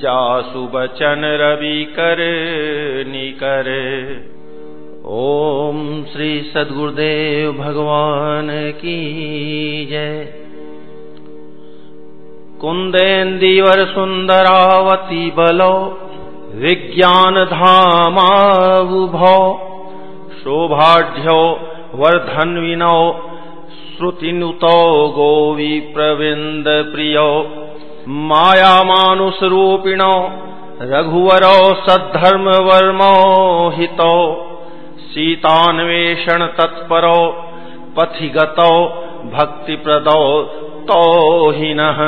जासु बचन रवि कर निकर। ओम श्री सदगुरुदेव भगवान की जय। कुंदेन्दीवर सुंदरावती बलो, विज्ञान धामावुभो, शोभाढ्यो वर्धन्विनो श्रुतिनुतो गोवी प्रविंद प्रियो माया मानुष रूपिणो रघुवरो सद्धर्म वर्मो हितो सीतान्वेषण तत्परो पथिगतो भक्ति प्रदो तो हिनः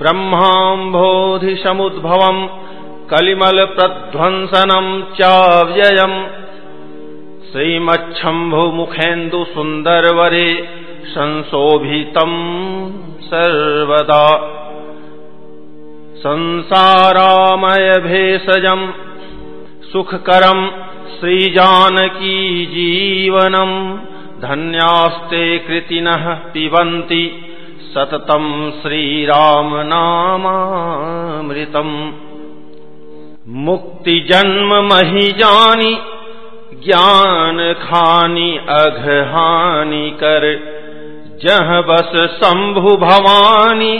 ब्रह्माम्भोधि समुद्भवम् कलिमल प्रध्वंसनम् चाव्ययम्। श्रीमच्छम्भुमुखेन्दु सुन्दरवरे संशोभितम् सर्वदा। संसारामय भेषजम् सुखकरम् श्रीजानकी जीवनम् धन्यास्ते कृतिनः पिबन्ति मुक्ति जन्म मुक्तिजन्म महिजानि ज्ञान खानी अघहानि कर जह बस शंभु भवानी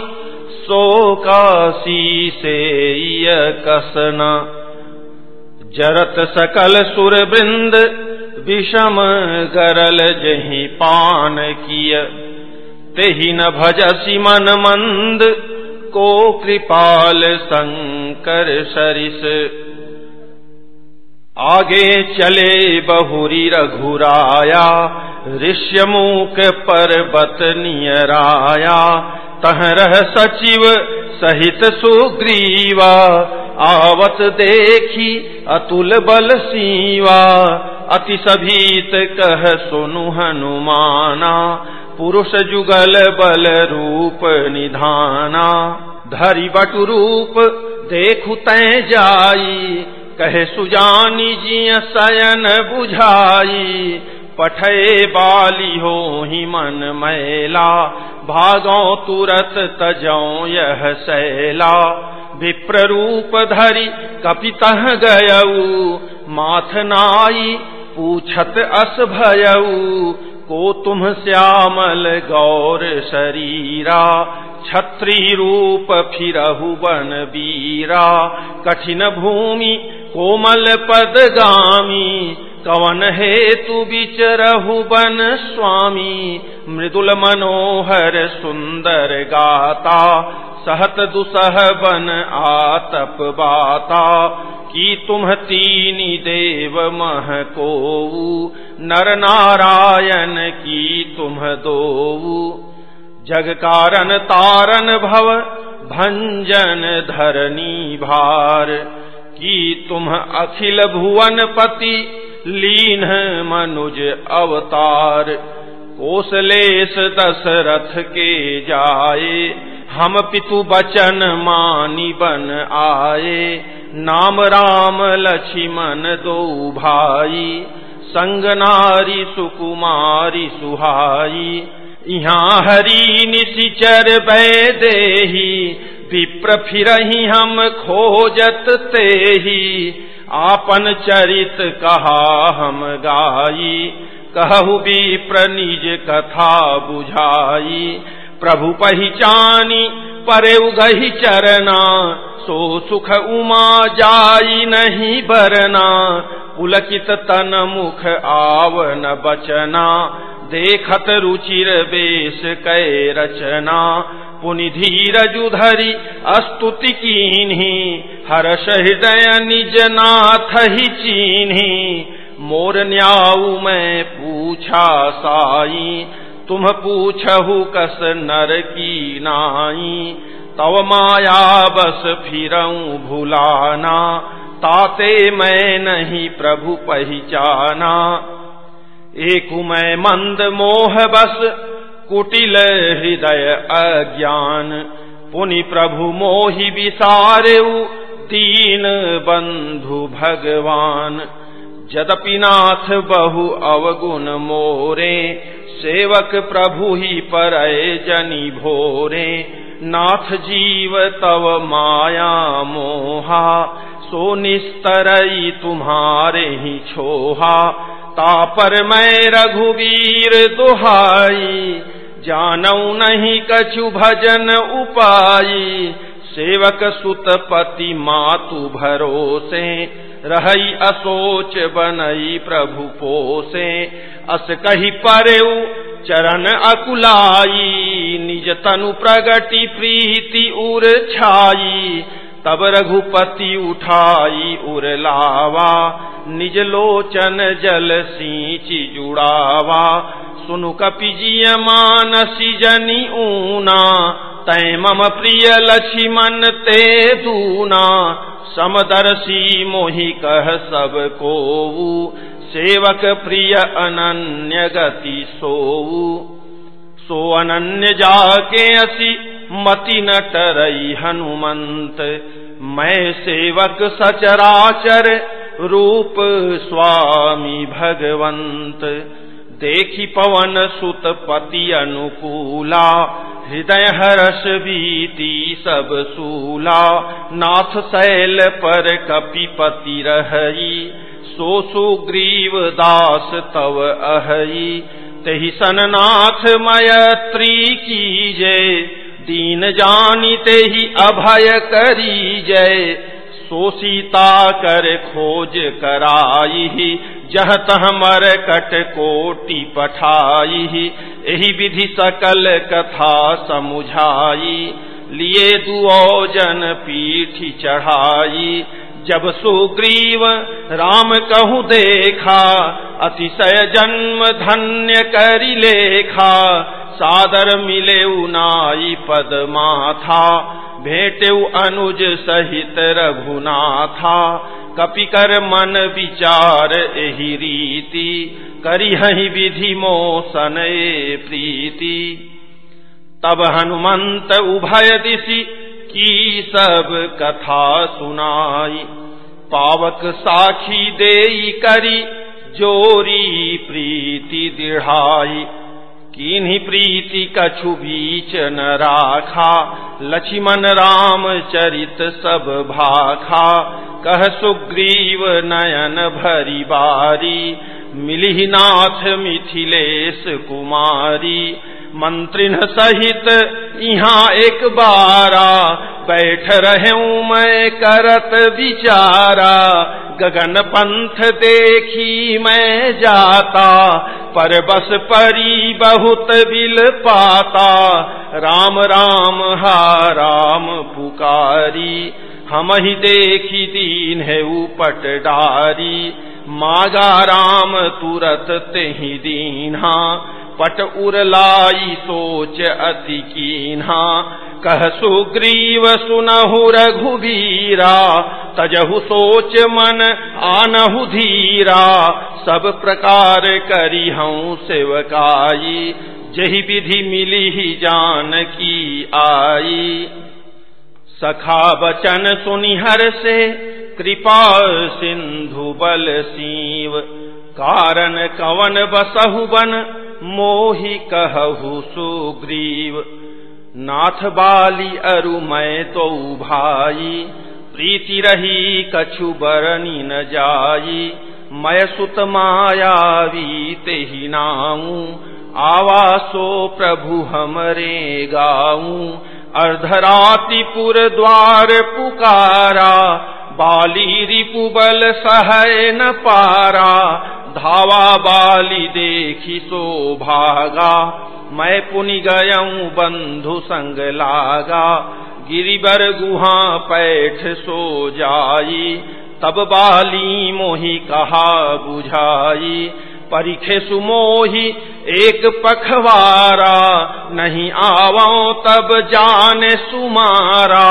सो काशी से कसना जरत सकल सुर वृंद विषम गरल जही पान किय। तेहि न भजसी मन मंद, को कृपाल शंकर सरिस। आगे चले बहुरी रघुराया, ऋष्यमुख पर्वत नियराया तह रह सचिव सहित सुग्रीवा, आवत देखी अतुल बल सीवा। अति सभीत कह सुनु हनुमाना, पुरुष जुगल बल रूप निधाना। धरि बटु रूप देखु तय जाई, कहे सुजानी जी सयन बुझाई। पठे बाली हो ही मन मैला भागो तुरत तजो यह सैला। विप्र रूप धरि कपित गयऊ। माथ नाई पूछत अस भयऊ। को तुम श्यामल गौर शरीरा। छत्री रूप फिरहु बन बीरा कठिन भूमि कोमल पद गामी। कवन हेतु बिचरहु बन स्वामी? मृदुल मनोहर सुंदर गाता, सहत दुसह बन आतप बाता। की तुम तीनी देव मह को नर नारायण की तुम दो जग कारण तारन भव, भंजन धरनी भार। की तुम अखिल भुवन पति लीन मनुज अवतार। कोसलेश दशरथ के जाए, हम पितु बचन मानी बन आए। नाम राम लक्ष्मण दो भाई, संग नारी सुकुमारी सुहाई। यहाँ हरी निशिचर बै देही विप्र फिर हम खोजत ते ही आपन चरित कहा हम गाई। कहु भी निज कथा बुझाई। प्रभु पहचानी परे उगही चरना। सो सुख उमा जाई नहीं बरना। पुलकित तन मुख आवन बचना। देखत रुचिर बेश कै रचना। पुनि धीरजुधरी अस्तुति कीन्ही हर्ष हृदय निज नाथ ही चीन्ही। मोर न्याऊ मैं पूछा साई, तुम पूछहु कस नर की नाई। तव माया बस फिरऊं भुलाना, ताते मैं नहीं प्रभु पहचाना। एक मैं मंद मोह बस कुटिल हृदय अज्ञान। पुनि प्रभु मोहि विसारेऊ दीन बंधु भगवान। जदपि नाथ बहु अवगुण मोरे, सेवक प्रभु ही पर जनी भोरे। नाथ जीव तव माया मोहा, सो निस्तरई तुम्हारे ही छोहा। तापर मैं रघुवीर दुहाई जानऊ नहीं कछु भजन उपायी। सेवक सुत पति मातु भरोसे रही असोच बनई प्रभु पोसे। अस कही परेऊ चरण अकुलाई, निज तनु प्रगति प्रीति उर छाई। तब रघुपति उठाई उर लावा, निज लोचन जल सींची जुड़ावा। सुनु कपिजिय मानसी जनी ऊना तय मम प्रिय लक्ष्मण ते दूना। समदर्शी मोहि कह सबको सेवक प्रिय अनन्य गति सोऊ सो अनन्य जाके असी मति न टरई हनुमंत। मैं सेवक सचराचर, रूप स्वामी भगवंत। देखी पवन सुत पति अनुकूला, हृदय हर्ष बीती सब सूला। नाथ शैल पर कपिपति रही सो सुग्रीव दास तव अहई। तही सननाथ मयत्री कीजे दीन जानिते ही अभय करी जय। सो सीता कर खोज कराई जह तह मर कट कोटि पठाई यही विधि सकल कथा समुझाई, लिए दुओ जन पीठ चढ़ाई। जब सुग्रीव राम कहु देखा, अतिशय जन्म धन्य करी लेखा, सादर मिले नाई पद माथा भेटे अनुज सहित रघुनाथा। कपिकर मन विचार एही रीति करी हही विधि मोसन प्रीति। तब हनुमंत उभय दिशि, की सब कथा सुनाई। पावक साखी देई करी, जोरी प्रीति दृढ़ाई। किन्हीं प्रीति कछु बीच न राखा, लक्ष्मण राम चरित सब भाखा। कह सुग्रीव नयन भरी बारी मिली नाथ मिथिलेश कुमारी। मंत्रिन सहित यहाँ एक बारा, बैठ रहे मैं करत विचारा। गगन पंथ देखी मैं जाता, पर बस परी बहुत बिल पाता। राम राम, हा, राम पुकारी, हम ही देखी दीन है ऊपट डारी। मागा राम तुरत ते ही दीन्हा पट उरलाई सोच अति कीन्हा। कह सुग्रीव सुनहु रघुवीरा तजहु सोच मन आनहु धीरा। सब प्रकार करी हूँ सेवकाई, जही विधि मिली ही जान की आई। सखा बचन सुनिहर से, कृपा सिंधु बल सीव। कारण कवन बसहु बन मोहि कहु सुग्रीव। नाथ बाली अरु मैं तो भाई, प्रीति रही कछु बरनी न जाई। मैं सुत मायावी ते नाऊ, आवासो प्रभु हमरे गाऊ। अर्धरातिपुर द्वार पुकारा, बाली रिपुबल सहय न पारा। धावा बाली देखी सो भागा, मैं पुनि गयऊ बंधु संग लागा। गिरिबर गुहा पैठ सो जाई, तब बाली मोही कहा बुझाई। परिखे सुमोही एक पखवारा, नहीं आवो तब जाने सुमारा।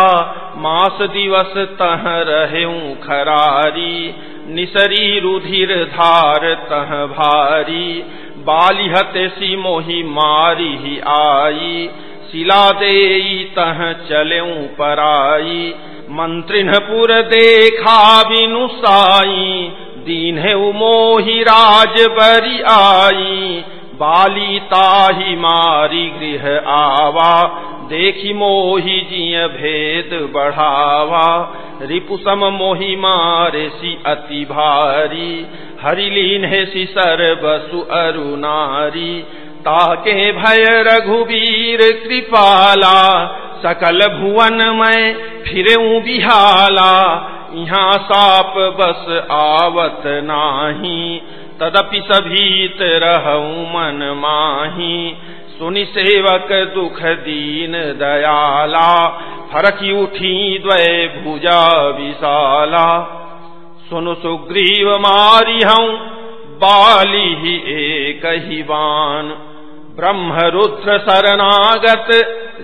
मास दिवस तह रहे खरारी निसरी रुधिर धार तह भारी, बालिहत सी मोही मारी ही आई। शिला दे तह चले पराई मंत्रिनपुर देखा बिनु साई। दीन मोही राज बरी आई, बाली ताही मारी गृह आवा। देखी मोही जिय भेद बढ़ावा। रिपुसम मोही मारे सी अति भारी। हरिलीन है सी सर बसु अरु नारी। ताके भय रघुवीर कृपाला सकल भुवन में फिर बिहाला। यहाँ साप बस आवत नाही। तदपि सभीत रहूँ मन माही। सुनि सेवक दुख दीन दयाला फरकी उठी द्वय भुजा विशाला। सुनु सुग्रीव मारी हूँ बाली ही एक ही बान ब्रह्म रुद्र शरणागत,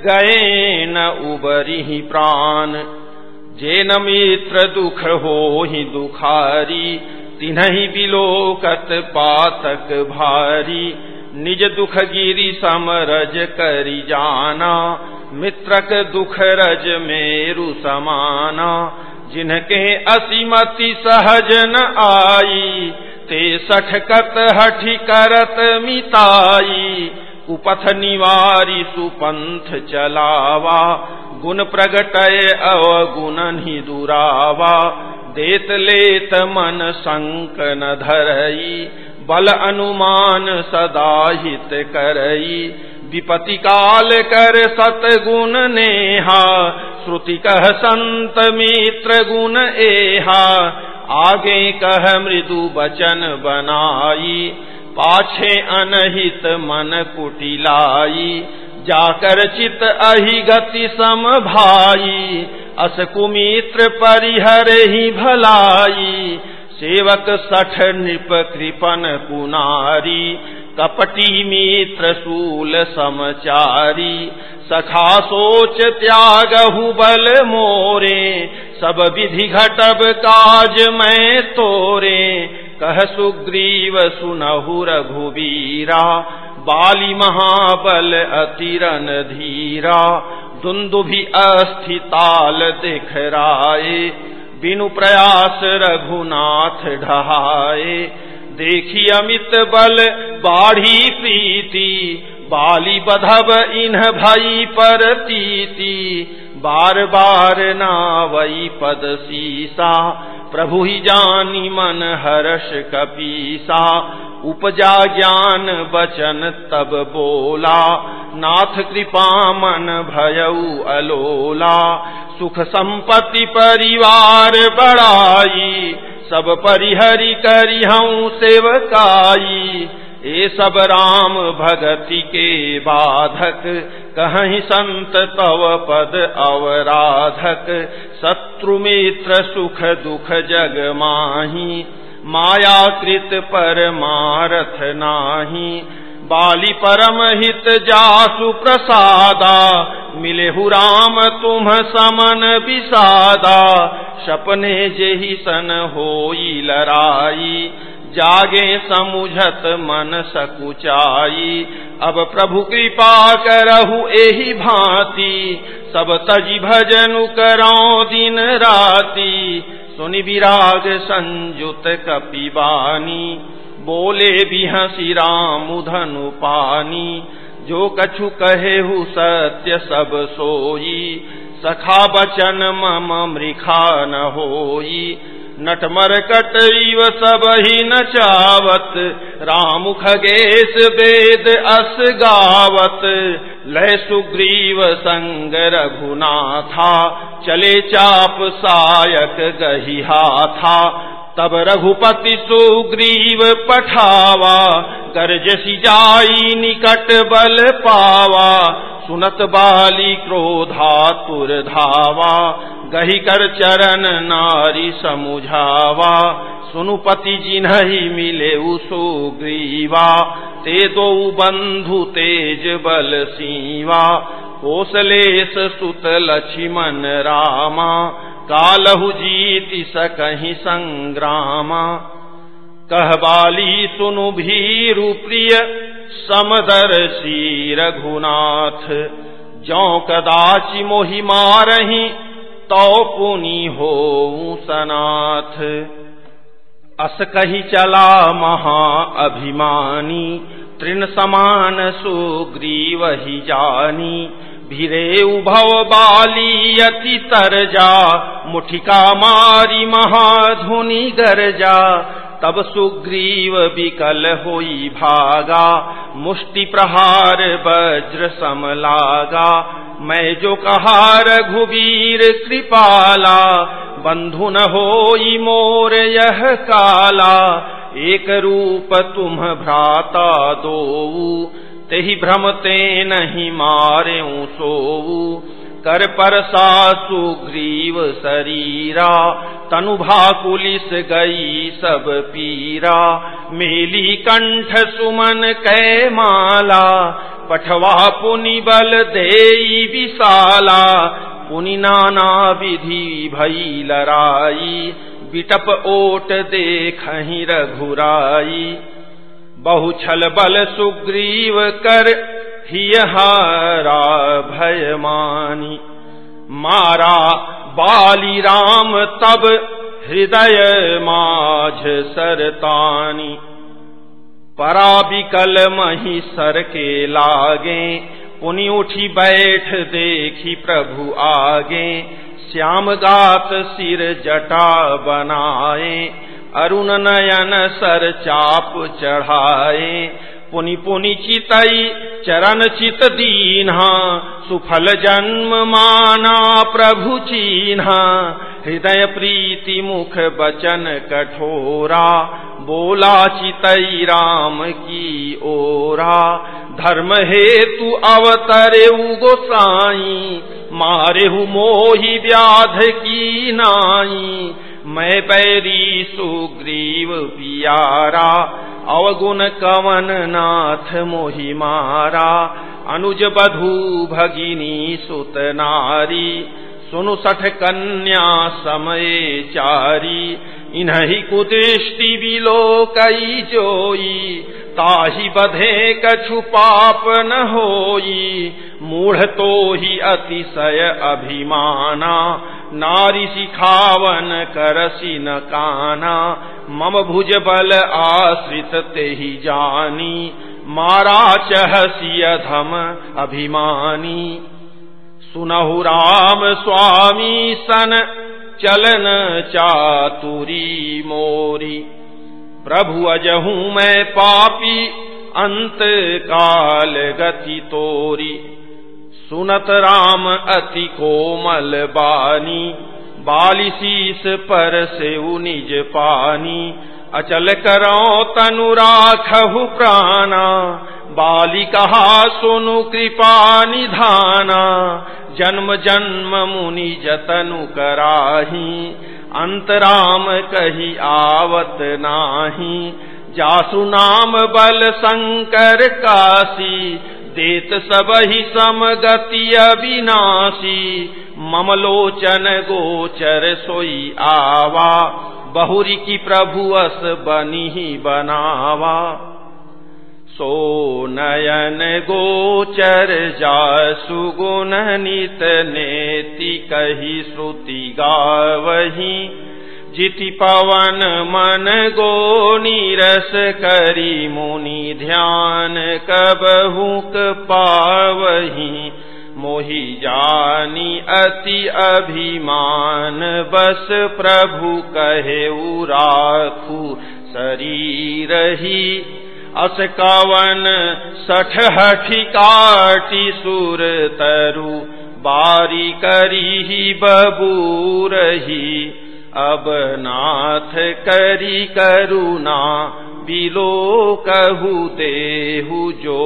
गए न उबरी ही प्राण। जे न मित्र दुख हो ही दुखारी, तिन्ह बिलोकत पातक भारी। निज दुख गिरी समरज करी जाना, मित्रक दुख रज मेरु समाना। जिनके असीमति सहज न आई, ते सठकत हठि करत मिताई। कुपथ निवारी सुपंथ चलावा, गुण प्रगटय अवगुण ही दुरावा देत लेत मन संक न धरई बल अनुमान सदा हित करई। विपति काल कर सतगुण नेहा। श्रुति कह संत मित्र गुण एहा। आगे कह मृदु बचन बनाई। पाछे अनहित मन कुटिलाई। जाकर चित अहि गति सम भाई। अस कुमित्र परिहर ही भलाई। सेवक सठ नृप कृपन कुनारी, कपटी मित्र सूल समचारी। सखा सोच त्यागहु बल मोरे, सब विधि घटब काज मैं तोरे। कह सुग्रीव सुनहु रघुबीरा, बाली महाबल अतिरन धीरा। दुन्दुभि अस्थिताल दिखराए बिनु प्रयास रघुनाथ ढहाए। देखी अमित बल, बाढ़ी प्रीति। बाली बधब इन्ह भई पर तीति। बार बार नावई पद सीसा। प्रभु ही जानी मन हर्ष कपीसा। उपजा ज्ञान बचन तब बोला। नाथ कृपा मन भयऊ अलोला। सुख संपत्ति परिवार बढ़ाई। सब परिहरि करी हूँ सेवकाई। ये सब राम भगति के बाधक। कहीं संत तव पद अवराधक। शत्रु मित्र सुख दुख जग माही। मायाकृत पर मारथ नाही बाली परम हित जासु प्रसादा मिले हु राम तुम समन विसादा सपने जेहि सन होई लराई, जागे समुझत मन सकुचाई। अब प्रभु कृपा करहु एही भांति, सब तजी भजनु करो दिन राती। सुनि विराग संयुत कपिवानी बोले भी हसी राम धनु पानी। जो कछु कहे हु सत्य सब सोई, सखा बचन मम मृखा न होई। नटमर कटरीव सब ही नचावत राम खगेश वेद अस गावत। लय सुग्रीव संग रघुना था चले चाप सायक गही हाथा तब रघुपति सुग्रीव पठावा, गर्जसी जाई निकट बल पावा, सुनत बाली क्रोधातुर धावा, गही कर चरण नारी समुझावा। सुनुपति जिन्हि मिले सुग्रीवा, ते दो बंधु तेज बल सीवा कोसलेश सुत लक्ष्मण रामा कालहु जीति सकहि संग्रामा। कहबाली सुनु भीरु प्रिय समदर्शी रघुनाथ जौ कदाचि मोहि मारही तो पुनि हो सनाथ। अस कही चला महा अभिमानी, तृण समान सुग्रीव ही जानी। भिरे उभव बाली अति तरजा, मुठिका मारी महाधुनि गरजा। तब सुग्रीव विकल होई भागा, मुष्टि प्रहार वज्र समलागा मैं जो कहा, रघुवीर कृपाला, बंधु न होई मोर यह काला। एक रूप तुम भ्राता दो तेहि भ्रमते नहीं मारे सोऊ। कर पर सासु ग्रीव शरीरा तनु भाकुलिस गई सब पीरा। मेली कंठ सुमन कै माला, पठवा पुनि बल दे विशाला। पुनि नाना विधि भई लराई बिटप ओट देख रघुराई। बहु छल बल सुग्रीव कर, हियहारा भय मानी मारा बाली राम तब हृदय माझ सरतानी। परा पराबिकल मही सर के लागे, पुनि उठी बैठ देखी प्रभु आगे। श्याम गात सिर जटा बनाए अरुण नयन सर चाप चढ़ाए, पुनि पुनि चितई, चरण चित दीन्हा, सुफल जन्म माना प्रभु चीन्हा। हृदय प्रीति मुख बचन कठोरा, बोला चितई राम की ओरा। धर्म हेतु अवतरे गोसाई, मारे हु मोही व्याध की नाई। मैं पैरी सुग्रीव पियारा, अवगुण कवन नाथ मोहि मारा। अनुज बधू भगिनी सुत नारी, सुनु सठ कन्या समय चारी। इन्हीं कुदृष्टि बिलो कई जोई, ताही बधे कछु पाप न होई। मूढ़ तो ही अतिशय अभिमाना नारी सिखावन करसी न काना, मम भुज बल आश्रित ते ही जानी मारा चहसी अधम अभिमानी। सुनहु राम स्वामी सन चलन चातुरी मोरी, प्रभु अजहू मैं पापी अंत काल गति तोरी। सुनत राम अति कोमल बानी बालिशीस पर से निज पानी। अचल करो तनु राखहु प्राणा, बाली कहा सुनु कृपा निधाना। जन्म जन्म मुनि जतनु कराही अंतराम कही आवत नाही। जासु नाम बल शंकर काशी देत सब ही समगति अविनाशी। ममलोचन गोचर सोई आवा। बहुरी की प्रभु अस बनी ही बनावा। सो नयन गोचर जा सुगुण नित नेति कही श्रुति गावही। जिति पवन मन गो नीरस करी मुनि ध्यान कबहुक पावही, मोहि जानी अति अभिमान, बस प्रभु कहे राखू शरीर ही। अस कवन सठ हठी काटी सुर तरु, बारी करी बबूरही अब नाथ करी करुणा बिलो कहू देहु जो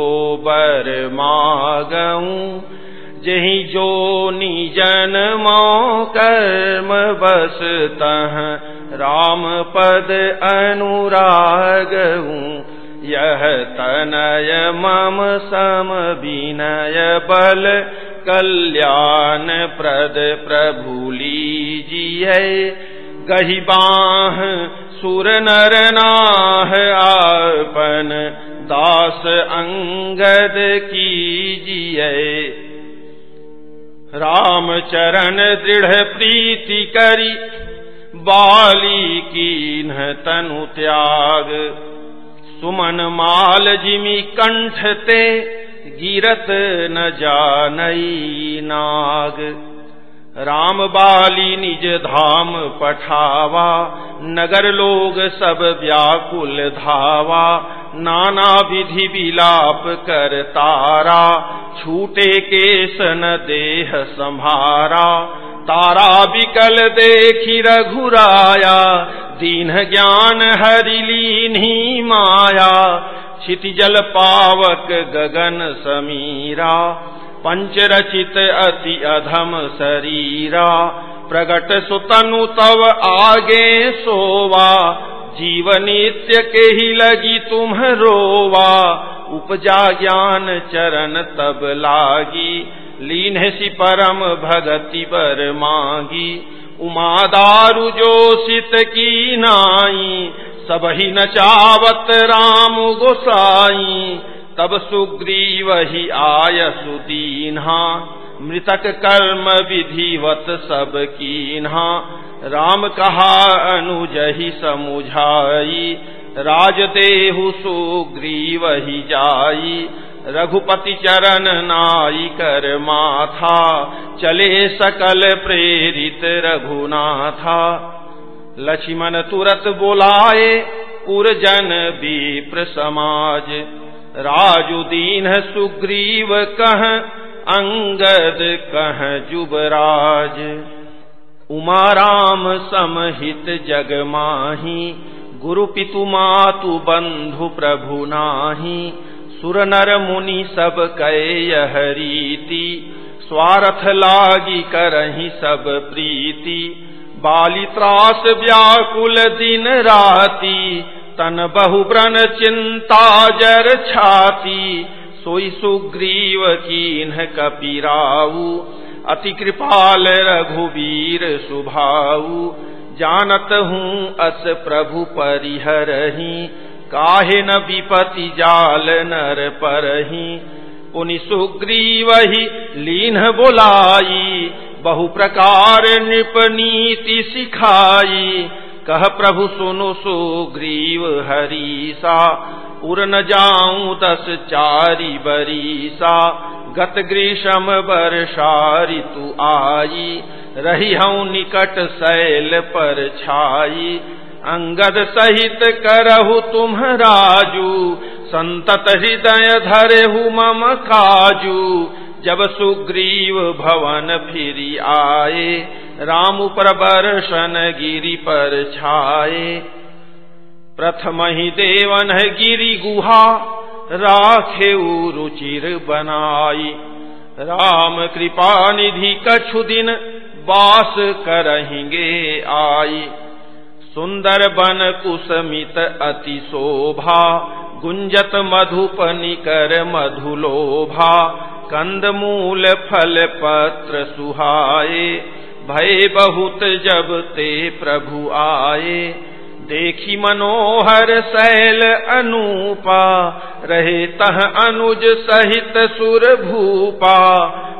बर मागऊ। जही जो निजन मो कर्म बस तह राम पद अनुरागऊ। यह तनय मम सम विनय बल, कल्याण प्रद प्रभु लीजिए गही बाह, सुर नर नाह आपन, दास अंगद कीजिए। राम चरण दृढ़ प्रीति करी, बाली कीन तनु त्याग। सुमन माल जिमी कंठ ते, गिरत न जानई नाग। राम बाली निज धाम पठावा, नगर लोग सब व्याकुल धावा, नाना विधि विलाप कर तारा, छूटे केसन देह संहारा। तारा विकल देखी रघुराया, दीन ज्ञान हरिलीनी माया, क्षितिजल पावक गगन समीरा। पंचरचित अति अधम शरीरा, प्रगट सुतनु तव आगे सोवा जीव नित्य के ही लगी तुम रोवा। उपजा ज्ञान चरण तब लागी लीन सी परम भगति बर मांगी। उमा दारु जो सित की नाई, सब ही नचावत राम गोसाई। तब सुग्रीव ही आय सुदीन्हा, मृतक कर्म विधिवत सब कीन्हा। राम कहा, अनुज ही समुझाई, राजदेहु सुग्रीव ही जाई। रघुपति चरण नाई कर माथा, चले सकल प्रेरित रघुनाथा। लक्ष्मण तुरत बोलाए पुरजन विप्र समाज राजुदीन सुग्रीव कह, अंगद कह जुबराज। उमाराम समहित जग माही गुरु पितु मातु बंधु प्रभु नाही। सुर नर मुनि सब कय रीति, स्वार्थ लागी करही सब प्रीति। बाली त्रास व्याकुल दिन राती तन बहु ब्रन चिंता जर छाती, सोई सुग्रीव कीन कपिराऊ अति कृपाल रघुवीर सुभाऊ जानत हूँ अस प्रभु परिहरही, काहे न विपति जाल नर परही। पुनि सुग्रीव ही लीन बोलाई बहु प्रकार निपनीति सिखाई। कह प्रभु सुनु सुग्रीव हरीसा, उर न जाऊँ दस चारी बरीसा। गत ग्रीषम वर्षा ऋतु आई, रही हूँ निकट शैल पर छाई। अंगद सहित करहु तुम राजू, संतत हृदय धरे हु मम काजू। जब सुग्रीव भवन फिरी आए राम प्रबर्शन गिरी पर छाए। प्रथम ही देवन गिरी गुहा, राखे रुचिर बनाई। राम कृपा निधि कछु दिन वास करेंगे आई। सुंदर बन कुसमित अति शोभा, गुंजत मधुप निकर मधुलोभा कंद मूल फल पत्र सुहाए। भय बहुत जब ते प्रभु आए। देखी मनोहर शैल अनूपा, रहे तह अनुज सहित सुर भूपा।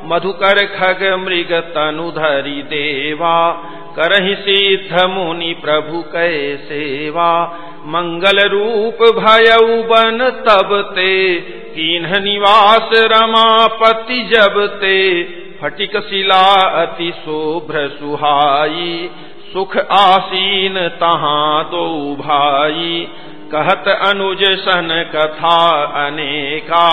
मधुकर खग मृग तनुधरी देवा, करही सिद्ध मुनि प्रभु कै सेवा। मंगल रूप भयऊ बन तब ते, कीन्ह निवास रमापति जब ते। फटिक शिला अति शोभ्र सुहाई, सुख आसीन तहाँ दो भाई। कहत अनुज सन कथा अनेका,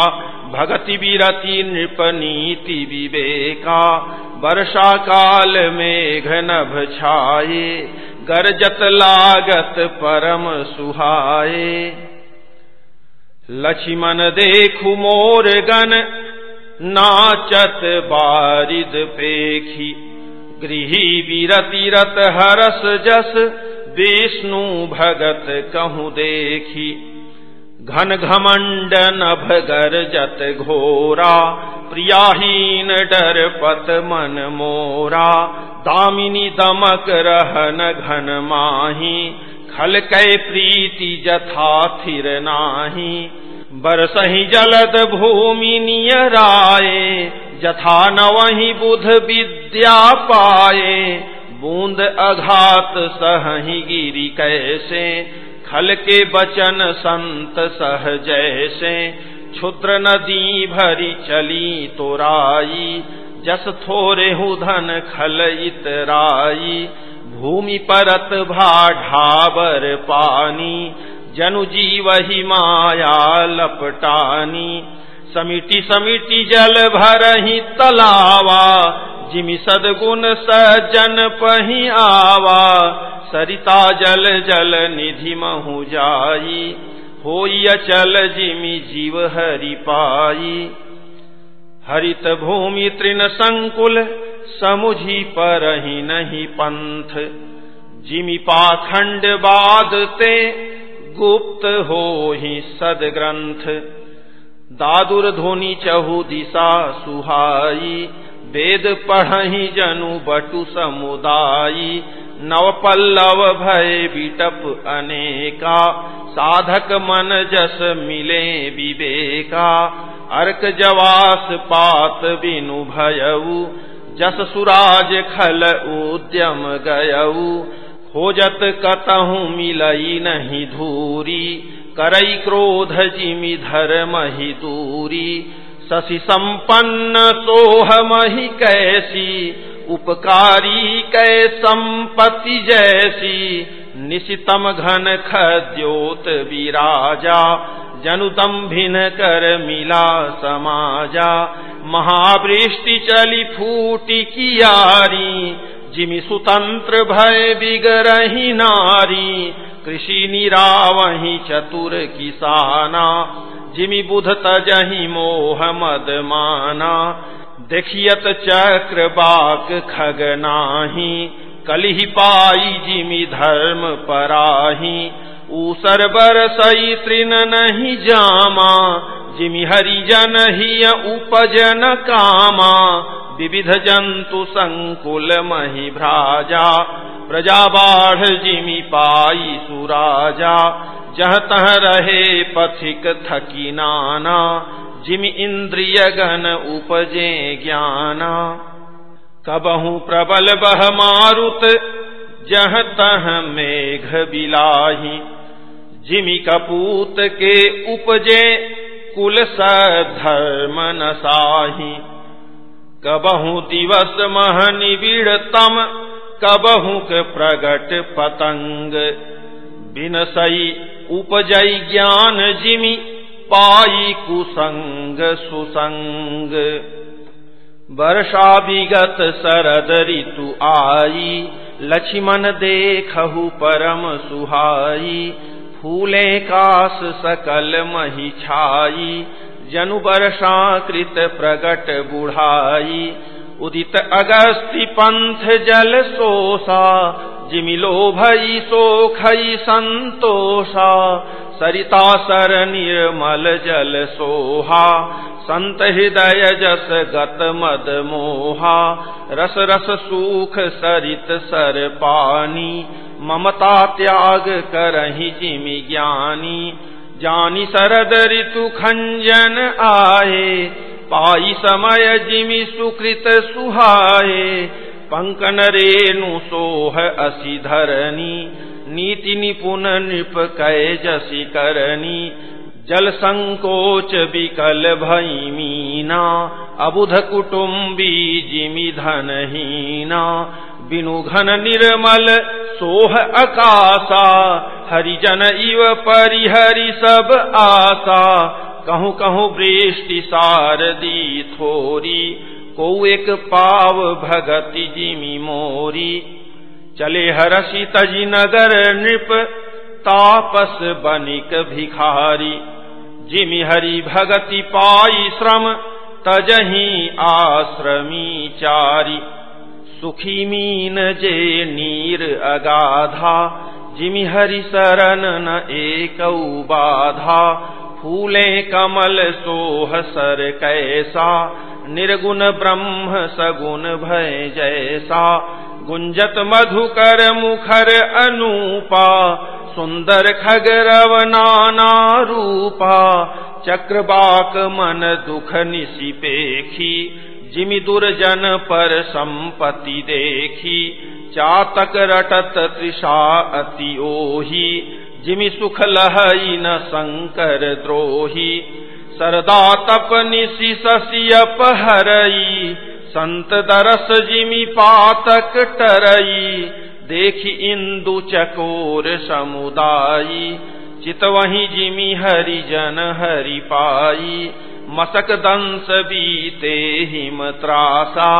भगति विरति नृपनीति विवेका। वर्षा काल मेघ नभ छाये, गरजत लागत परम सुहाये। लक्ष्मण देखु मोर गन नाचत बारिद पेखी गृही विरति रत हरस जस, विष्णु भगत कहूँ देखी। घन घमंड नभ जत घोरा, प्रियाहीन डर पत मन मोरा। दामिनी दमक रहन घन माही खल कै प्रीति जथा थिर नाही। बरसही जलद भूमि नियराए, जथा न वही बुध विद्या पाए। बूंद अघात सही गिरी कैसे, खल के बचन संत सह जैसे। क्षुद्र नदी भरी चली तोराई जस थोरे धन खल इतराई भूमि परत भा ढाबर पानी जनु जीव ही माया लपटानी। समिटी समिटी जल भर ही तलावा। जिमि सदगुण सजन पही आवा। सरिता जल जल निधि महु जाई। हो अचल जिमि जीव हरि पाई। हरित भूमि तृण संकुल समुझी पर ही नहीं पंथ। जिमि पाखंड बादते गुप्त हो ही सदग्रंथ। दादुर धोनी चहु दिशा सुहाई, वेद पढ़ही जनु बटु समुदायी नव पल्लव भय बिटप अनेका, साधक मन जस मिले विवेका। अर्क जवास पात बिनु भयऊ, जस सुराज खल उद्यम गयऊ। खोजत कतहु मिलई नहीं धूरी, करई क्रोध जिमि धर्म ही दूरी। शशि संपन्न सोह मही कैसी, उपकारी कै संपत्ति जैसी। निशितम घन खद्योत विराजा, जनुतम भिन कर मिला समाजा। महावृष्टि चली फूटी कियारी जिमि सुतंत्र भय बिगरही नारी, कृषि निरावही चतुर किसाना, जिमि बुध तजही मोह मद माना। देखियत चक्र बाक खग नाही, कलिहि पाई जिमि धर्म पराही। ऊसर बर सई तृण नहीं जामा, जिमि हरिजन ही उपजन कामा। विविध जंतु संकुल मही भ्राजा जिमि पाई सुराजा। जह तह रहे पथिक थकी नाना, जिमि इंद्रिय गण उपजे ज्ञाना। कबहू प्रबल बह मारुत, जह तह मेघ बिलाही। जिमि कपूत के उपजे, कुल सधर्म न नसाही। कबहू दिवस मह निबिड़तम कबहू के प्रगट पतंग। बिन सई उपजई ज्ञान जिमि, पाई कुसंग सुसंग। वर्षा विगत शरद ऋतु आई, लक्ष्मण देखहु परम सुहाई। फूले कास सकल मही छाई जनु वर्षा कृत प्रगट बुढ़ाई, उदित अगस्ति पंथ जल सोसा, जिमिलो भई सोखई संतोषा सरिता सर निर्मल जल सोहा, संत हृदय जस गत मद मोहा, रस रस सुख सरित सर पानी, ममता त्याग करही जिमि ज्ञानी जानी शरद ऋतु खंजन आए पाई समय जिमि सुकृत सुहाए पंकन रेणु सोह असी धरनी नीति निपुण नृप कै जसी करनी जल संकोच विकल भई मीना, अबुध कुटुम्बी जिमि धनहीना बिनु घन निर्मल, सोह अकाशा। हरिजन इव परिहरि सब आशा। कहूँ कहूँ वृष्टि सारदी थोरी को एक पाव भगति जिमि मोरी। चले हरसी तजी नगर नृप, तापस बनिक भिखारी। जिमि हरि भगति पाई श्रम, तजही आश्रमी चारी। सुखी मीन जे नीर अगाधा, जिमि हरि शरण न एक बाधा। फूले कमल सोह सर कैसा, निर्गुण ब्रह्म सगुण भय जैसा। गुंजत मधुकर मुखर अनूपा, सुंदर खगरव नाना रूपा। चक्रबाक मन दुख निशि पेखी जिमि दुर्जन पर संपत्ति देखी, चातक रटत त्रिषा अति ओही। जिमि सुख लहई न शंकर द्रोही। सरदा तप निशि ससियप हरई संत दरस जिमि पातक टरई। देखी इंदु चकोर समुदायी, चित वही जिमि हरिजन हरि पाई मसक दंस बीते हिम त्रासा,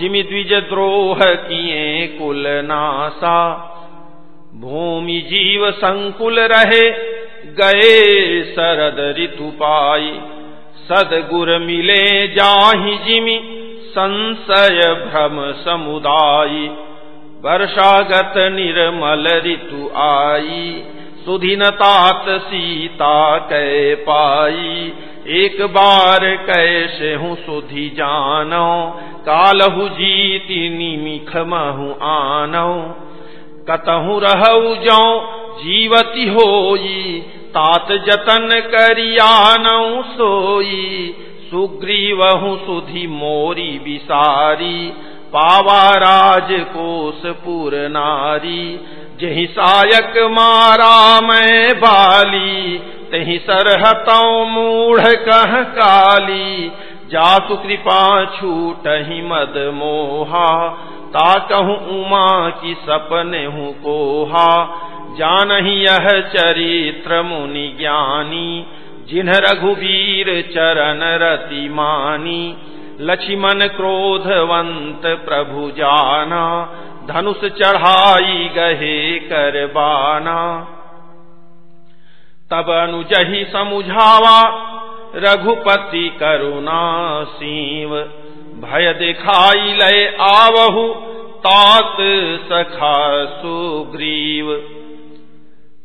जिमि द्विज द्रोह किए कुल नासा। भूमि जीव संकुल रहे, गए शरद ऋतु पाई। सदगुर मिले जाहि जिमि, संशय भ्रम समुदाय। वर्षागत निर्मल ऋतु आई सुधिन तात सीता कै पाई। एक बार कैसे हूँ सुधि जानो, कालहु जीति निमिख महु आनो। कतहु रहु जो, जीवती होई, तात जतन करियानऊ सोई। सुग्रीवहु सुधि मोरी विसारी, पावा राज कोस पुर नारी। जही सायक मारा मैं बाली तही सरहतौ मूढ़ कह काली। जातु कृपा छूट ही मद मोहा, ता कहूँ उमा की सपने हूँ कोहा जान ही यह चरित्र मुनि ज्ञानी, जिन्ह रघुवीर चरण रति मानी। लक्ष्मण क्रोधवंत प्रभु जाना, धनुष चढ़ाई गहे करबाना तब अनुजही समुझावा, रघुपति करुणा सीव। भय दिखाई लय आवहु, तात सखा सुग्रीव।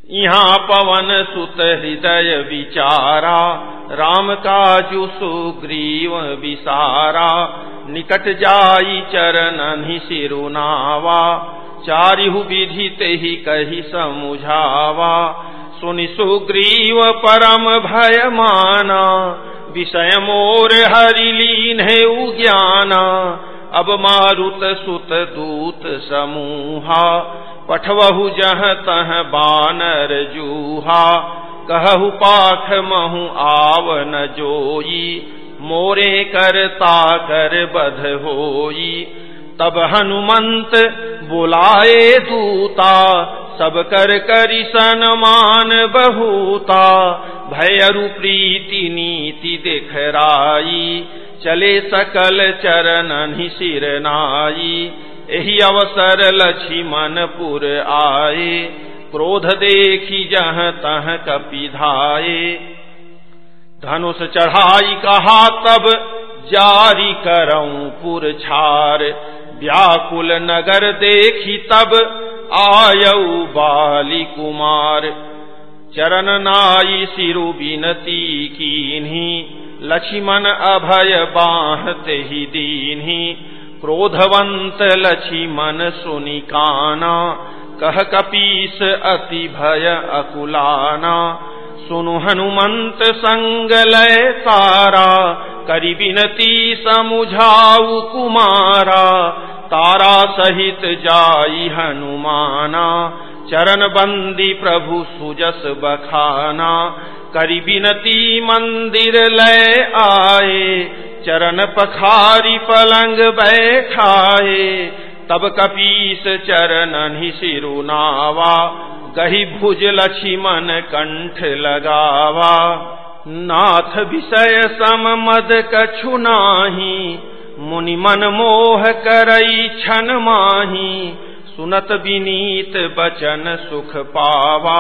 यहाँ पवन सुत हृदय विचारा, राम काजु सुग्रीव विसारा। निकट जाई चरण सिरुनावा, चारिहु विधित ही कही समुझावा। सुनि सुग्रीव परम भय माना विषय मोर हरिलीन है ज्ञाना। अब मारुत सुत दूत समूहा। पठवहु जह तह बानर जूहा। कहु पाख महु आवन जोई। मोरे करता कर बध होई। तब हनुमंत बुलाए दूता, सब कर करि सनमान बहुता। भयरु प्रीति नीति दिखराई, चले सकल चरण सिर नाई। यही अवसर लक्ष्मणपुर आए, क्रोध देखी जह तह कपिधाए धनुष चढ़ाई कहा तब, जारी करऊं पुर छार। व्याकुल नगर देखी तब आयऊ बाली कुमार। चरण नाई सिरु बिनती कीन्ही, लक्ष्मण अभय बाहते ही दीन्ही। क्रोधवंत लक्ष्मण सुनि काना, कह कपीस अति भय अकुलाना। सुनु हनुमंत संग लय तारा करी बिनती समुझाऊ कुमारा, तारा सहित जाई हनुमाना चरण बंदी प्रभु सुजस बखाना करी बिनती मंदिर लय आए, चरण पखारी पलंग बैठाए, तब कपीस चरण सिरुनावा गही भुज लक्ष्मण कंठ लगावा। नाथ विषय सम मद कछु नाही, मुनि मन मोह करई छन माही। सुनत विनीत बचन सुख पावा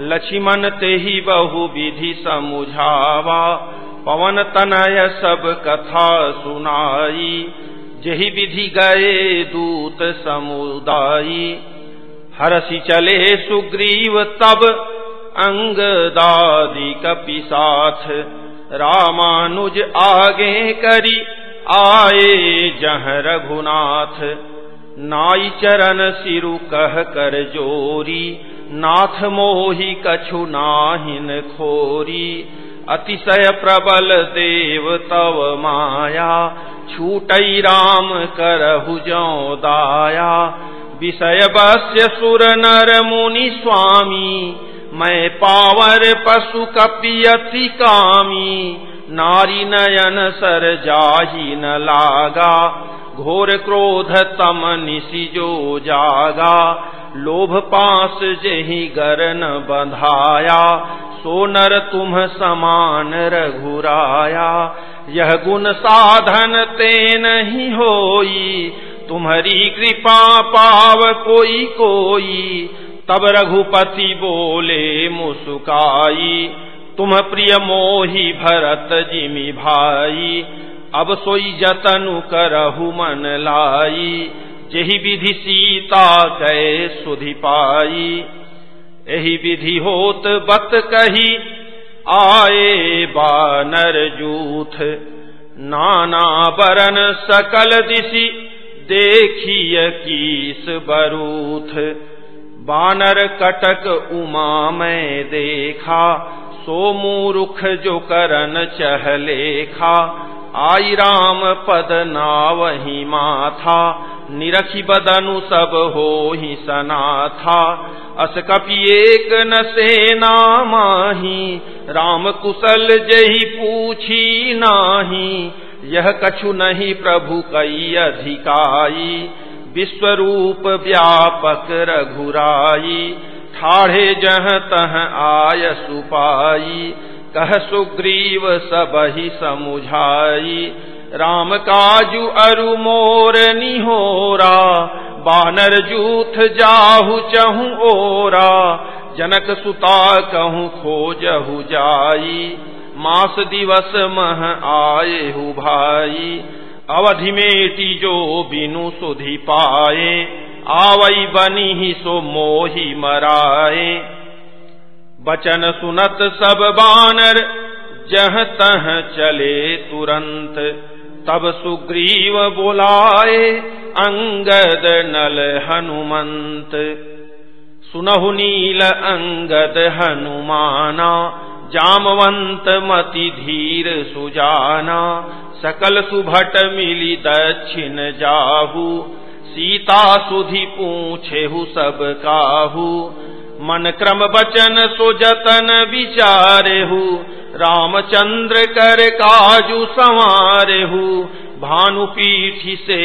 लक्ष्मण ते ही बहु विधि समुझावा। पवन तनय सब कथा सुनाई, जही विधि गए दूत समुदायी हरसी चले सुग्रीव तब अंग दादी कपि साथ रामानुज आगे करी, आए जह रघुनाथ। नाई चरण सिरु कह कर जोरी, नाथ मोही कछु नाहिन खोरी। अतिशय प्रबल देव तव माया छूटई राम करहु जो दाया। विषय बस्य सुर नर मुनि स्वामी मैं पावर पशु कपियति कामी, नारी नयन सर जाही न लागा, घोर क्रोध तम निशि जो जागा, लोभ पास जही गरन बंधाया, सोनर तुम समान रघुराया, यह गुण साधन ते नहीं होई तुम्हारी कृपा पाव कोई कोई। तब रघुपति बोले, मुसुकाई, तुम प्रिय मोही भरत जिमि भाई, अब सोई जतनु करहु मन लाई। जही विधि सीता कै सुधि पाई। यही विधि होत बत कही, आए बानर जूथ। नाना बरन सकल दिशि देखिय बरूथ। बानर कटक उमा में देखा सोमूरुख जो करन चहलेखा आई राम पद नावही माथा, निरखी बदनु सब हो ही सना था अस कपि एक न सेना माही, राम कुशल जही पूछी नाही। यह कछु नहीं प्रभु कई अधिकाई। विश्वरूप व्यापक रघुराई। ठाढ़े जह तह आय सुपाई। कह सुग्रीव सब ही समुझाई। राम काजु अरु मोर निहोरा। बानर जूथ जाहु चहु ओरा। जनक सुता कहूँ खोजहु जाई। मास दिवस मह आए हु भाई। अवधि मेटी जो बिनु सुधि पाए। आवई बनी ही सो मोही मराए। बचन सुनत सब बानर, जह तह चले तुरंत। तब सुग्रीव बोलाए, अंगद नल हनुमंत। सुनहु नील अंगद हनुमाना जामवंत मति धीर सुजाना, सकल सुभट मिली दक्षिण जाहू, सीता सुधि पूछेहु सब काहू। मन क्रम बचन सुजतन विचारेहु, रामचंद्र कर काजू संवारेहु। भानु पीठी से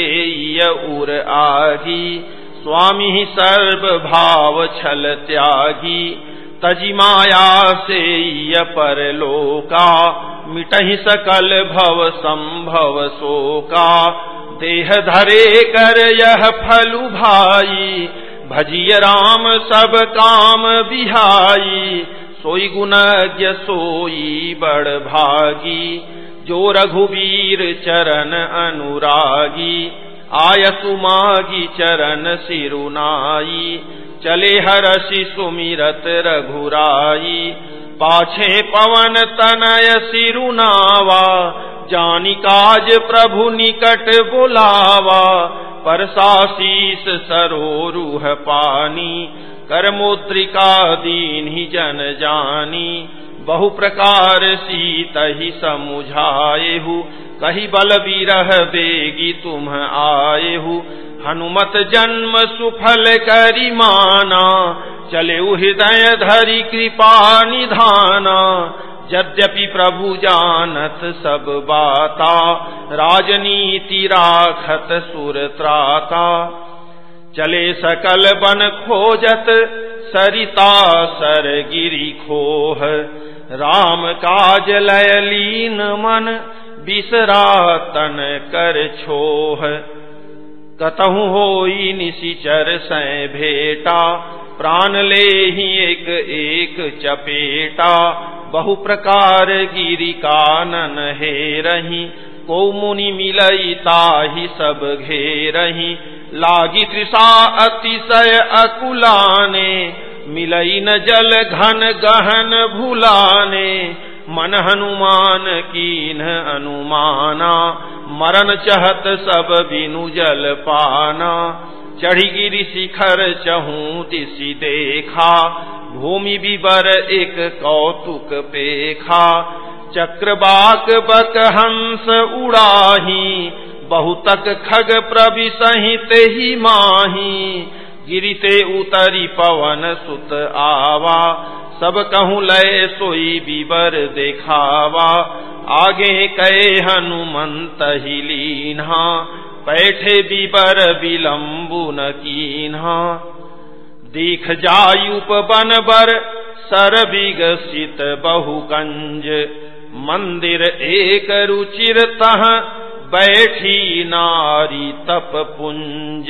उर आगी स्वामी सर्व भाव छल त्यागी। तजी माया से पर लोका, मिटही सकल भव संभव शोका। देह धरे कर यह फलु भाई, भजिय राम सब काम बिहाई। सोई गुणज्ञ सोई बड़ भागी, जो रघुवीर चरण अनुरागी। आयसु मागी चरण सिरुनाई चले हरसि सुमिरत रघुराई। पाछे पवन तनय सिरुनावा, जानी काज प्रभु निकट बुलावा। परसाशीस सरोरुह पानी कर मुद्रिका दीन ही जन जानी। बहु प्रकार सीत ही समुझाए हु कही बल विरह बेगी तुम आए हु हनुमत जन्म सुफल करी माना। चले हृदय धरी कृपा निधाना। यद्यपि प्रभु जानत सब बाता, राजनीति राखत सुर त्राता। चले सकल बन खोजत, सरिता सर गिरी खोह। राम काज लयलीन मन बिसरा तन कर छोह। कतहु हो निशिचर सै भेटा, प्राण ले ही एक एक चपेटा। बहु प्रकार गिरी कानन हे रही, को मुनि मिलई ताही सब घेरही। लागी तृषा अतिशय अकुलाने, मिलई न जल घन गहन भुलाने। मन हनुमान कीन अनुमाना, मरण चहत सब बिनु जल पाना। चढ़ी गिरी शिखर चहू दिशी देखा, भूमि बिबर एक कौतुक पेखा। चक्रबाक बक हंस उड़ाही, बहुतक खग प्रभि सहित ही माही। गिरिते उतरी पवन सुत आवा सब कहूँ, लय सोई बीबर देखावा। आगे कहे, हनुमंत ही लीन्हा। बैठे बीबर विलम्बु न कीन्हा। दीख जायुप बन बर, सर विगसित बहुकंज मंदिर एक रुचिर तह, बैठी नारी तप पुंज।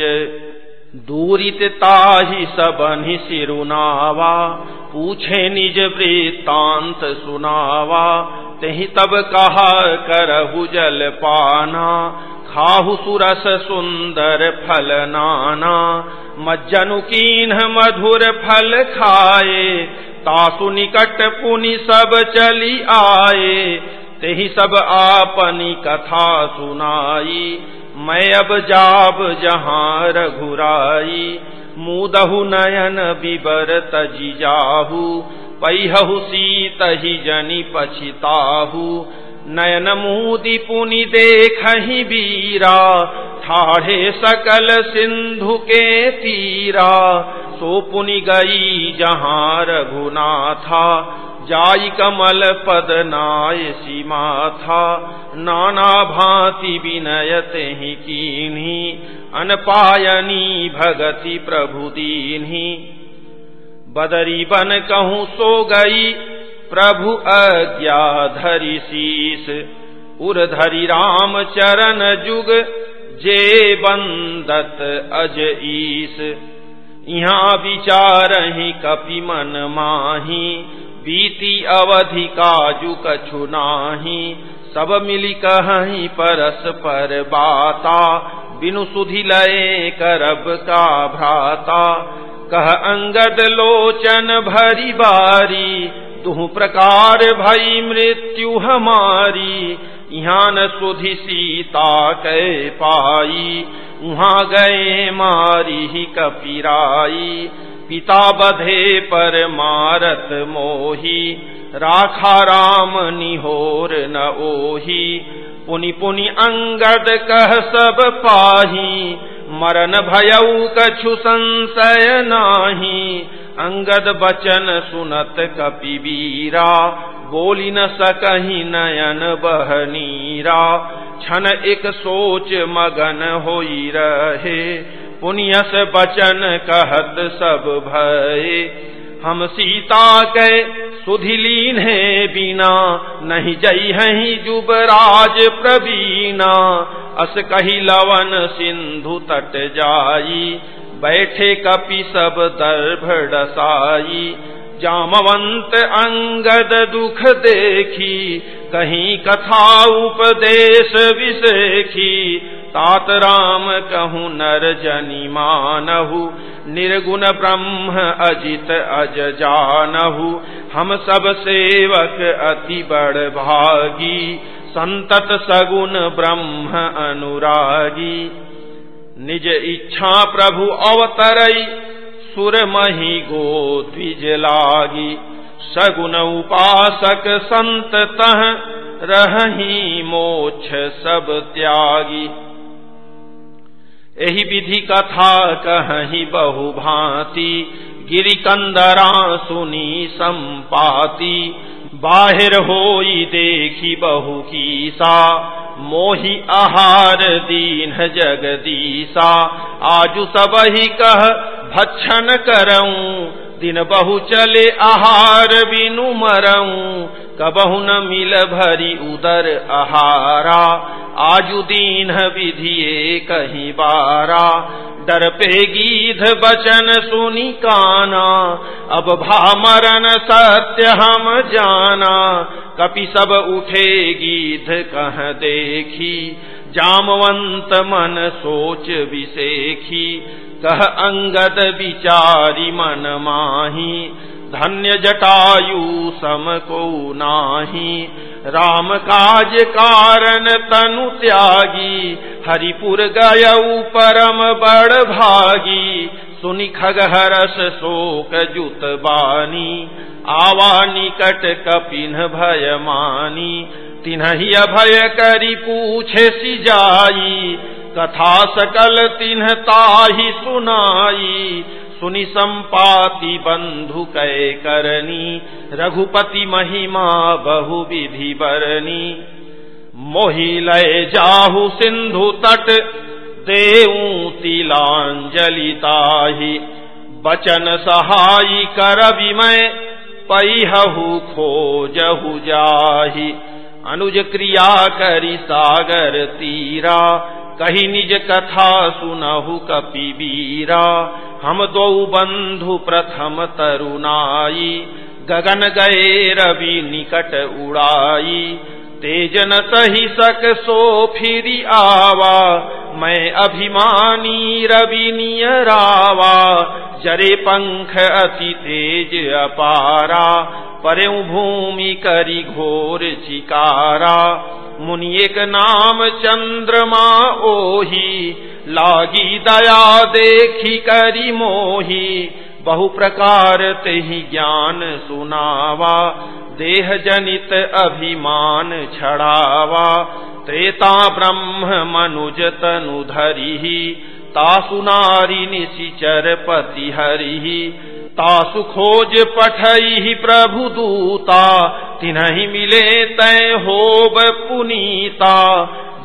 दूरित ताही सबनि सिरुनावा, पूछे निज वृत्तांत सुनावा। तही तब कहा, करहु जल पाना खाहु सुरस सुंदर फल नाना। मज्जनु कीन मधुर फल खाए, तासु निकट पुनि सब चली आए। तेहि सब आपनी कथा सुनाई मैं अब जाब जहाँ रघुराई, मुदहु नयन बिबर तजी जाहू पैहु सीत ही जनी पछिताहू। नयन मुदी पुनि देख ही बीरा ठाढ़े सकल सिंधु के तीरा। सो पुनि गई जहाँ रघुनाथा, जाई कमल पद नाय सीमा था नाना भांति विनयत ही कीन्ही, अनपायनी भगति प्रभु दीन्ही। बदरी बन कहूँ सो गई प्रभु अज्ञा धरी शीस उर धरी राम चरण जुग, जे बंदत अज ईस यहाँ विचार ही कपि मन माही, बीती अवधि काजु कछु नाही। सब मिली कहीं परस पर बाता, बिनु सुधि लय करब का भ्राता। कह अंगद लोचन भरी बारी तुह प्रकार भई, मृत्यु हमारी। यहाँ न सुधि सीता कै पाई, वहाँ गए मारी ही कपिराई। पिता बधे पर मारत मोही, राखा राम निहोर न ओही। पुनि पुनि अंगद कह सब पाही, मरण भयऊ कछु संशय नाही। अंगद बचन सुनत कपिबीरा बोली न सकही नयन बहनीरा छन एक सोच मगन होई रहे, पुनियस बचन कहत सब भय। हम सीता के सुधिलीन है बिना, नहीं जई है जुबराज प्रवीणा। अस कही लवन सिंधु तट जाई बैठे कपि सब दर्भ डसाई जामवंत अंगद दुख देखी, कहीं कथा उपदेश विषेखी तात राम कहूँ नर जनी मानहु, निर्गुण ब्रह्म अजित अज जानहु। हम सब सेवक अति बड़ भागी, संतत सगुण ब्रह्म अनुरागी। निज इच्छा प्रभु अवतरई सुर मही गो द्विज लागी। सगुन उपासक संत तह रही मोक्ष सब त्यागी। एही विधि कथा कहीं बहु भांति। गिरी कंदरा सुनी संपाति। बाहिर होई देखी बहु कीसा, मोही आहार दीन जगदीसा। आजु सब ही कह भक्षण करऊं दिन बहु चले आहार बिनु मरऊ, कबहु न मिल भरी उदर आहारा। आजु दीन विधिये कहीं बारा। डर पे गीध बचन सुनी काना, अब भामरन सत्य हम जाना। कपि सब उठे गीध कह देखी, जामवंत मन सोच विसेखी। कह अंगद विचारी मन माही, धन्य जटायु सम को नाही। राम काज कारण तनु त्यागी, हरिपुर गयऊ परम बड़ भागी। सुनि खगहरस शोक जुत बानी, आवा निकट कपिन भय मानी। तिन्ह अभय करी पूछे सी जाई कथा सकल तिन्ह ताही सुनाई। सुनि संपाति बंधु कै करनी। रघुपति महिमा बहु विधि बरनी। मोहि लय जाहु सिंधु तट। देऊ तिलांजलिताही बचन सहाई कर विमय। पैहु खोजहु जाही। अनुज क्रिया करी सागर तीरा। कही निज कथा सुनहु कपि बीरा हम दो बंधु प्रथम तरुणाई, गगन गए रवि निकट उड़ाई। तेजन सही सक सो फिरी आवा, मैं अभिमानी रवि नियरावा। जरे पंख अति तेज अपारा परऊ भूमि करी घोर चिकारा। मुनि एक नाम चंद्रमा ओही, लागी दया देखी करी मोही। बहु प्रकार ते ज्ञान सुनावा देह जनित अभिमान छड़ावा। त्रेता ब्रह्म मनुज तनु धरी तासु नारी निशिचर पति हरि तासु खोज पठई प्रभु दूता तिन्हि मिले तय होब पुनीता।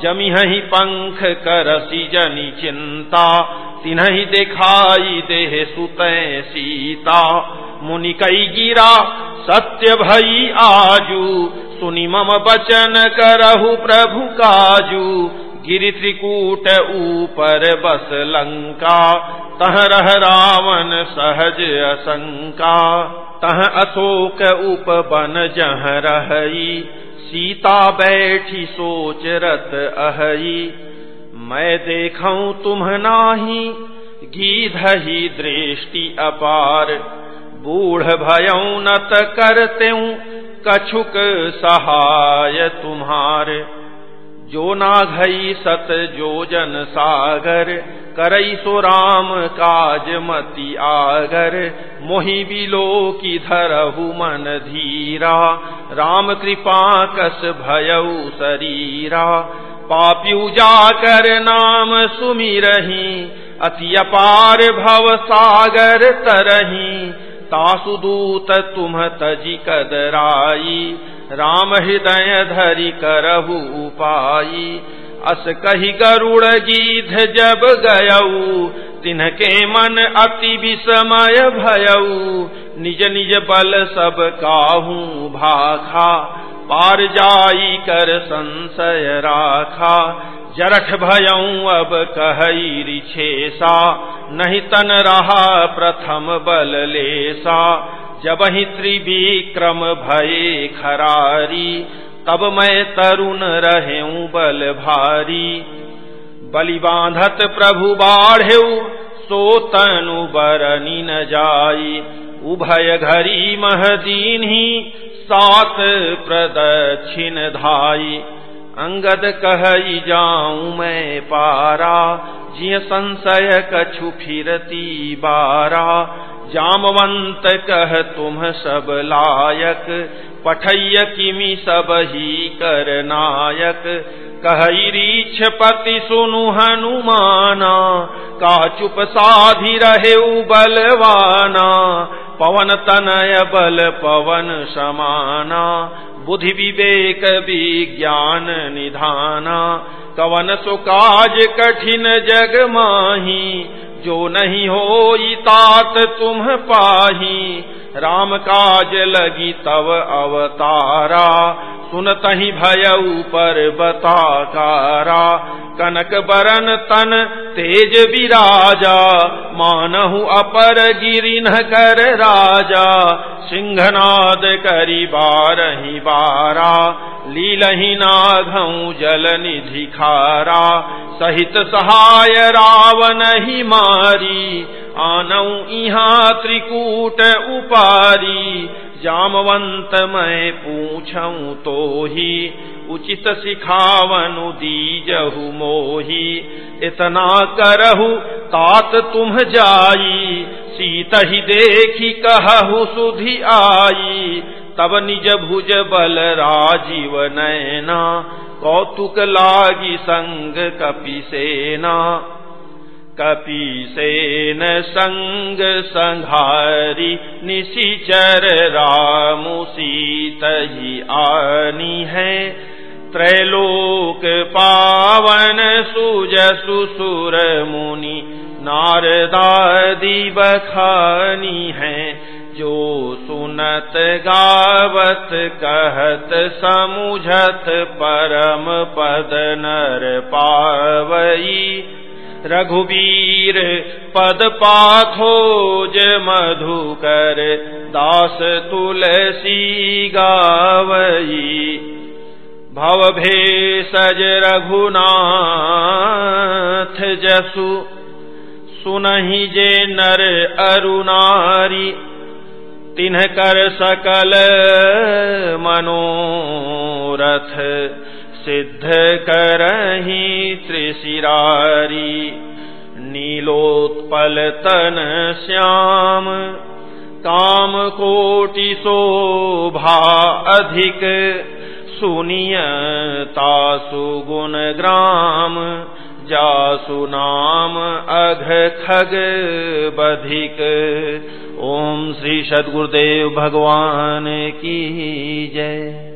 जमिहि पंख करसी जनि चिंता तिन्हि दिखाई देह सुतय सीता। मुनि कई गिरा, सत्य भई आजू, सुनि मम बचन करहु प्रभु काजू। गिरि त्रिकूट ऊपर बस लंका। तह रह रावण सहज असंका। तह अशोक उप बन जह रही सीता बैठी सोच रत अहई। मैं देखूँ तुम नाही गीधही दृष्टि अपार। बूढ़ भयौ नत करते कछुक सहाय तुम्हारे। जो ना घई सत जो जन सागर, करई सो राम काज मति आगर। मोहि बिलो की धरहु मन धीरा, राम कृपा कस भयऊ शरीरा। पाप्यू जाकर नाम सुमिरही, अति अपार भव सागर तरही। तासुदूत तुम तजी कदराई राम हृदय धरि करहु उपाई अस कही गरुड़ गीध जब गयऊ तिनके मन अति विषमय भयऊ। निज निज बल सब काहू भाखा, पार जाई कर संशय राखा। जरठ भयऊ अब कहई रिछेसा, नहीं तन रहा प्रथम बल लेसा। जब ही त्रिविक्रम भये खरारी, तब मैं तरुण रहे बल भारी बलि बांधत प्रभु बाढ़ सो तनु बरनी न जाई। उभय घरी महदीन ही सात प्रदक्षिण धाई। अंगद कही जाऊँ मैं पारा, जिय संशय कछु फिरती बारा। जामवंत कह तुम सब लायक, पठैय किमि सब ही कर नायक। कहीरीछ पति सुनु हनुमाना का चुप साधि रहे बलवाना। पवन तनय बल पवन समाना, बुद्धि विवेक विज्ञान निधाना। कवन सुकाज कठिन जग माही जो नहीं हो तात तुम पाही। राम काज लगी तव अवतारा सुनत ही भय पर बताकारा। कनक बरन तन तेज विराजा, मानहु अपर गिरी न कर राजा। सिंहनाद करी बारही बारा, लीलही नाघऊ जल निधि खारा सहित सहाय रावण ही मारी आनऊ इहा त्रिकूट उपारी जामवंत मैं पूछऊ तो ही उचित सिखावनु दीजहु मोही। इतना करहु, तात तुम जाई, सीत ही देखी कहु सुधि आई। तब निज भुज बल राजीव नैना कौतुक लागी संग कपि सेना। कपीसेन संग संघारी निशिचर रामु सीत ही आनी है। त्रैलोक पावन सुज सुसुर मुनि नारदादि बखानी है। जो सुनत गावत कहत समुझत परम पद नर पावई। रघुवीर पद पाथोज मधुकर दास तुलसी गावई। भव भेषज रघुनाथ जसु, सुनहि जे नर अरुणारी, तिन्ह कर सकल मनोरथ। सिद्ध करही त्रिशिरारी नीलोत्पल तन श्याम काम कोटि शोभा अधिक सुनियतासु गुण ग्राम जासु नाम अघ खग बधिक। ओम श्री सदगुरुदेव भगवान की जय।